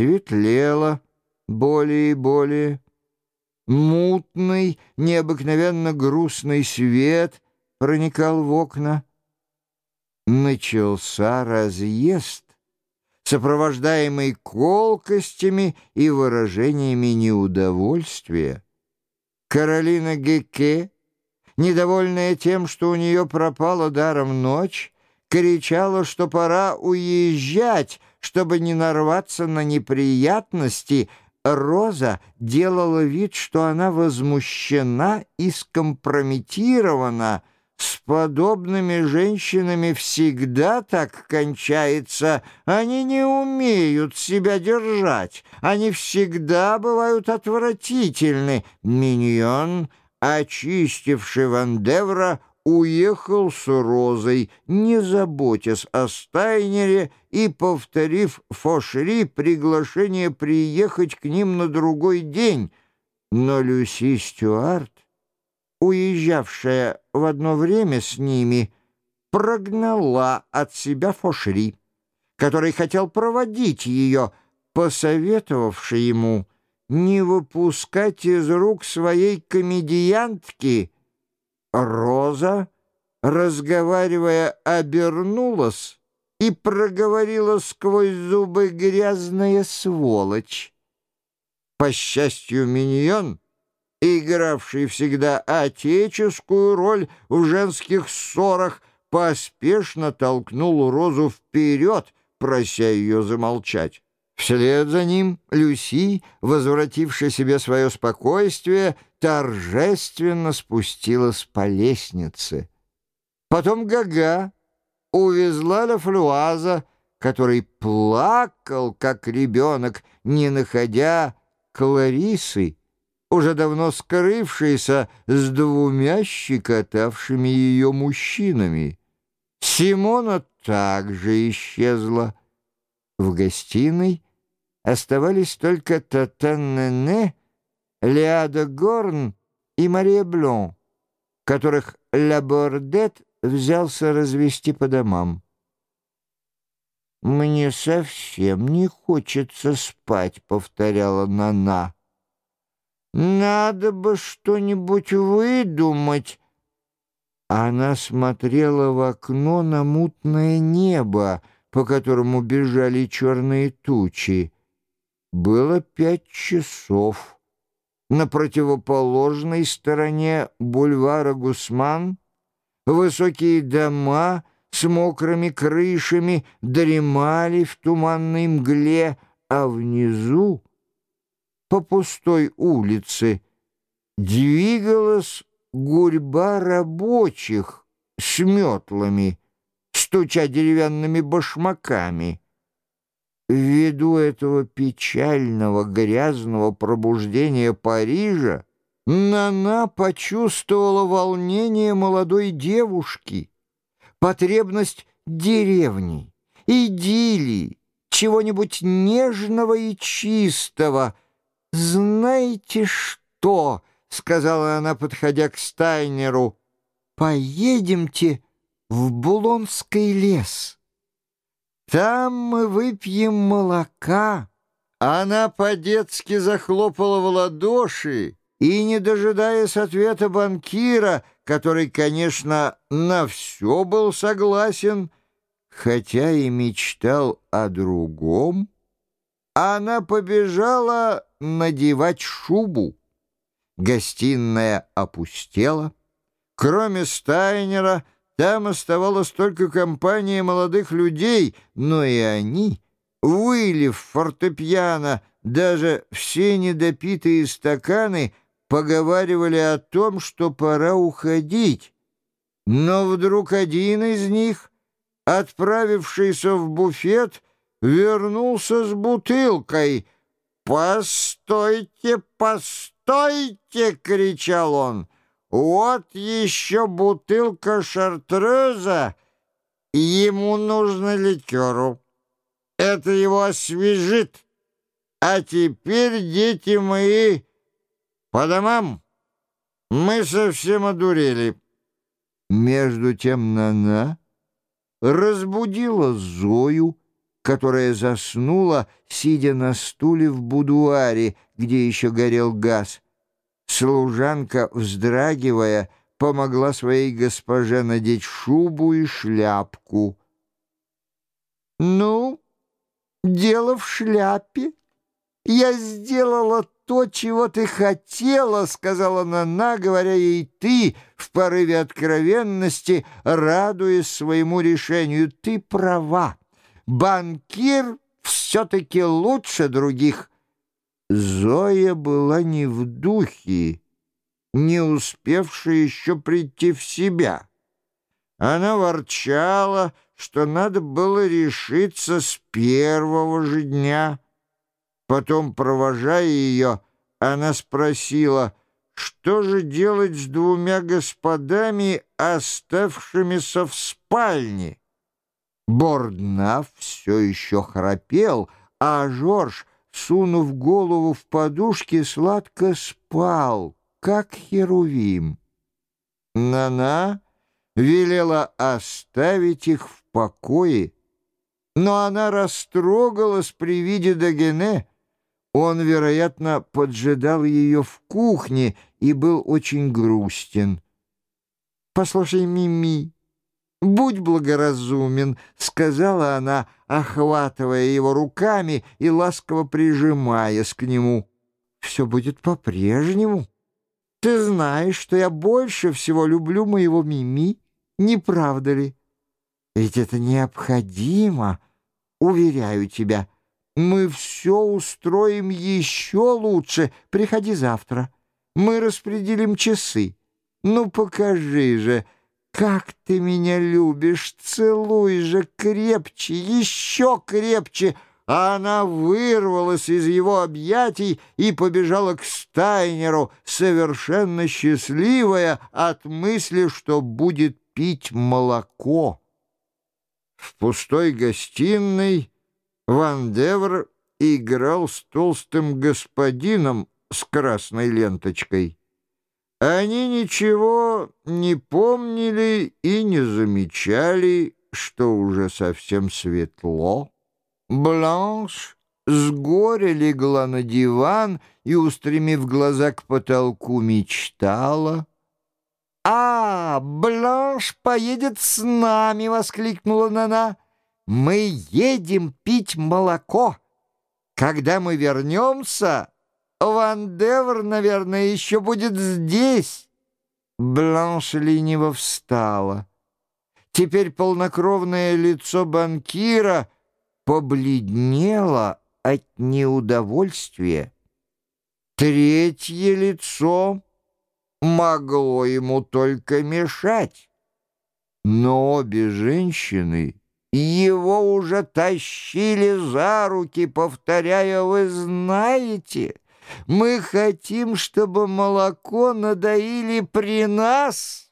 светлело более и более. Мутный, необыкновенно грустный свет проникал в окна. Начался разъезд, сопровождаемый колкостями и выражениями неудовольствия. Каролина Геке, недовольная тем, что у нее пропала даром ночь, кричала, что пора уезжать, чтобы не нарваться на неприятности, Роза делала вид, что она возмущена и скомпрометирована. С подобными женщинами всегда так кончается. Они не умеют себя держать. Они всегда бывают отвратительны. Миньон, очистивший Вандевра, уехал с Розой, не заботясь о Стайнере и повторив Фошри приглашение приехать к ним на другой день. Но Люси Стюарт, уезжавшая в одно время с ними, прогнала от себя Фошри, который хотел проводить ее, посоветовавший ему не выпускать из рук своей комедиантки — Роза, разговаривая, обернулась и проговорила сквозь зубы грязная сволочь. По счастью, миньон, игравший всегда отеческую роль в женских ссорах, поспешно толкнул Розу вперед, прося ее замолчать. Вслед за ним Люси, возвратившая себе свое спокойствие, торжественно спустилась по лестнице. Потом Гага увезла Ла Флюаза, который плакал, как ребенок, не находя Кларисы, уже давно скрывшейся с двумя щекотавшими ее мужчинами. Симона также исчезла. В гостиной Оставались только Татан-Нене, Леада Горн и Мария Блон, которых Ля Бордет взялся развести по домам. «Мне совсем не хочется спать», — повторяла Нана. «Надо бы что-нибудь выдумать». Она смотрела в окно на мутное небо, по которому бежали черные тучи. Было пять часов. На противоположной стороне бульвара Гусман высокие дома с мокрыми крышами дремали в туманной мгле, а внизу, по пустой улице, двигалась гурьба рабочих с метлами, стуча деревянными башмаками. Ввиду этого печального, грязного пробуждения Парижа Нана почувствовала волнение молодой девушки, потребность деревни, идиллии, чего-нибудь нежного и чистого. «Знаете что?» — сказала она, подходя к Стайнеру. «Поедемте в Булонский лес». Там мы выпьем молока». Она по-детски захлопала в ладоши и, не дожидаясь ответа банкира, который, конечно, на все был согласен, хотя и мечтал о другом, она побежала надевать шубу. Гостиная опустела. Кроме Стайнера — там оставалась только компания молодых людей, но и они, вылив фортепиано даже все недопитые стаканы, поговаривали о том, что пора уходить. Но вдруг один из них, отправившийся в буфет, вернулся с бутылкой. «Постойте, постойте!» — кричал он. Вот еще бутылка шартреза, ему нужно ликеру. Это его освежит. А теперь, дети мои, по домам. Мы совсем одурели. Между тем Нана разбудила Зою, которая заснула, сидя на стуле в будуаре, где еще горел газ. Служанка, вздрагивая, помогла своей госпоже надеть шубу и шляпку. «Ну, дело в шляпе. Я сделала то, чего ты хотела», — сказала Нана, говоря ей «ты» в порыве откровенности, радуясь своему решению. «Ты права. Банкир все-таки лучше других». Зоя была не в духе, не успевшая еще прийти в себя. Она ворчала, что надо было решиться с первого же дня. Потом, провожая ее, она спросила, что же делать с двумя господами, оставшимися в спальне. Борднав все еще храпел, а Жорж сунув голову в подушки, сладко спал, как херувим. Нана велела оставить их в покое, но она растрогалась при виде Дагене. Он, вероятно, поджидал ее в кухне и был очень грустен. «Послушай, Мими, «Будь благоразумен», — сказала она, охватывая его руками и ласково прижимаясь к нему. «Все будет по-прежнему. Ты знаешь, что я больше всего люблю моего Мими, не правда ли? Ведь это необходимо, уверяю тебя. Мы все устроим еще лучше. Приходи завтра. Мы распределим часы. Ну, покажи же». «Как ты меня любишь! Целуй же крепче, еще крепче!» А она вырвалась из его объятий и побежала к Стайнеру, совершенно счастливая от мысли, что будет пить молоко. В пустой гостиной Ван Девр играл с толстым господином с красной ленточкой. Они ничего не помнили и не замечали, что уже совсем светло. Бланш с горя легла на диван и, устремив глаза к потолку, мечтала. «А, Бланш поедет с нами!» — воскликнула Нана. «Мы едем пить молоко. Когда мы вернемся, Ван Девр, наверное, еще будет здесь. Бланш лениво встала. Теперь полнокровное лицо банкира побледнело от неудовольствия. Третье лицо могло ему только мешать. Но обе женщины его уже тащили за руки, повторяя «Вы знаете...» Мы хотим, чтобы молоко надоили при нас».